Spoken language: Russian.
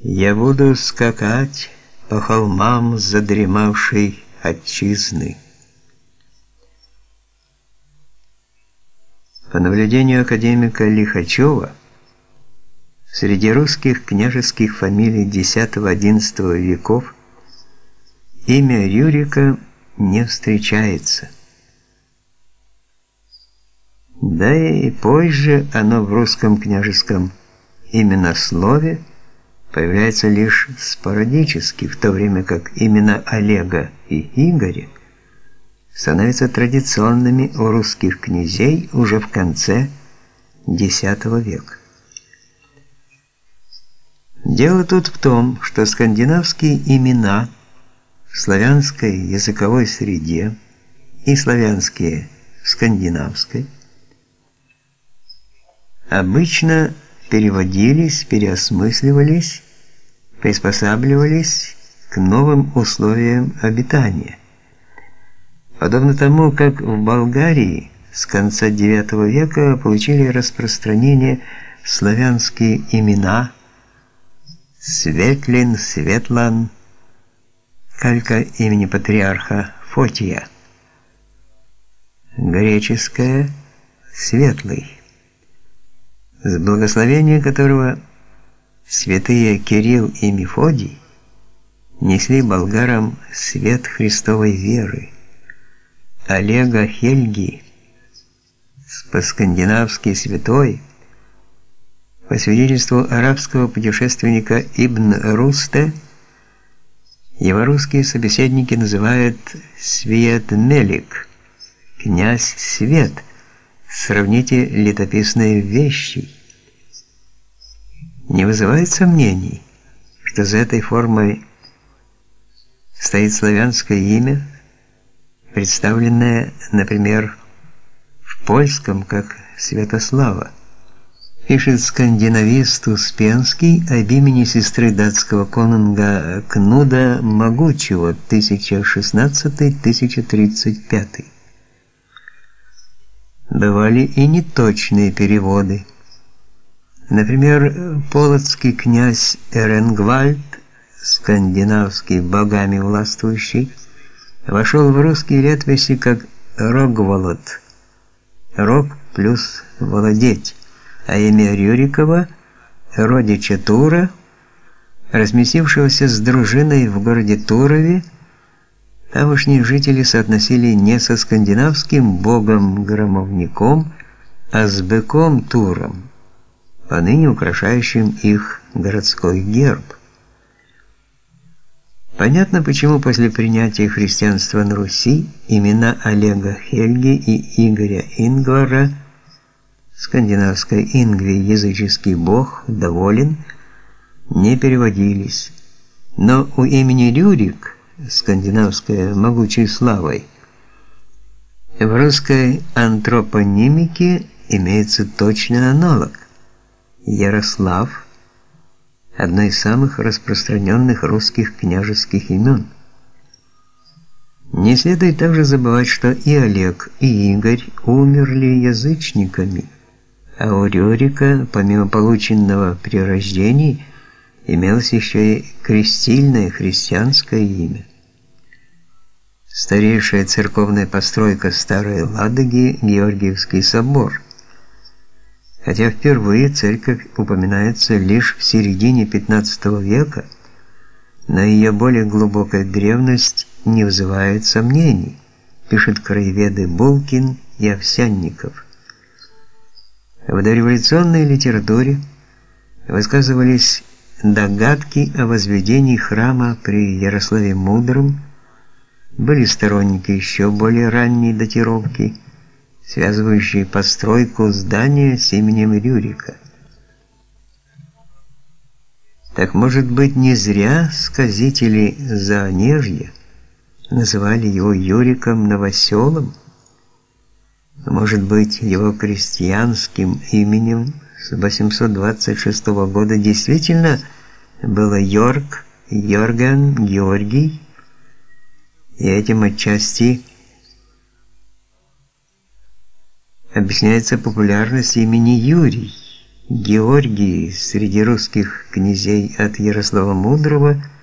Я буду скакать по холмам задремавшей отчизны. По наблюдению академика Лихачева, среди русских княжеских фамилий X-XI веков имя Рюрика не встречается. Да и позже оно в русском княжеском именослове появляется лишь спорадически, в то время как имена Олега и Игоря становятся традиционными у русских князей уже в конце X века. Дело тут в том, что скандинавские имена в славянской языковой среде и славянские в скандинавской обычно переводились, переосмысливались приспосабливались к новым условиям обитания. Подобно тому, как в Болгарии с конца IX века получили распространение славянские имена Светлин, Светлан, калька имени патриарха Фотия, греческое Светлый, с благословения которого Святые Кирилл и Мефодий несли болгарам свет Христовой веры. Олега Хельги, по-скандинавски святой, по свидетельству арабского путешественника Ибн Русте, его русские собеседники называют Свет Мелик, князь Свет. Сравните летописные вещи не вызывает сомнений, что за этой формой стоит славянское имя, представленное, например, в польском как Святослава. Пишет скандинавист Успенский об имени сестры датского конунга Кнуда Могучего 1016-1035. Бывали и неточные переводы. Например, полоцкий князь Эренгвальд, скандинавский богами властвующий, вошел в русские летописи как Рогволод. Рог плюс владеть, а имя Рюрикова, родича Тура, разместившегося с дружиной в городе Турове, тамошние жители соотносили не со скандинавским богом-громовником, а с быком Туром поныне украшающим их городской герб. Понятно, почему после принятия христианства на Руси имена Олега Хельги и Игоря Ингвара, скандинавской Ингви языческий бог, доволен, не переводились. Но у имени Рюрик, скандинавское могучей славой, в русской антропонимике имеется точный аналог. Ярослав одно из самых распространенных русских княжеских имен. Не следует также забывать, что и Олег, и Игорь умерли язычниками, а у Рюрика, помимо полученного при рождении, имелось еще и крестильное христианское имя. Старейшая церковная постройка Старой Ладоги Георгиевский собор – Хотя впервые церковь упоминается лишь в середине XV века, но ее более глубокая древность не вызывает сомнений, пишут краеведы Булкин и Овсянников. В дореволюционной литературе высказывались догадки о возведении храма при Ярославе Мудром, были сторонники еще более ранней датировки – связывающие постройку здания с именем Рюрика. Так может быть, не зря сказители Заонежья называли его Юриком Новоселом? Может быть, его крестьянским именем с 826 года действительно было Йорк, Йорган, Георгий, и этим отчасти объясняется популярность имени Юрий, Георгий среди русских князей от Ярослава Мудрого –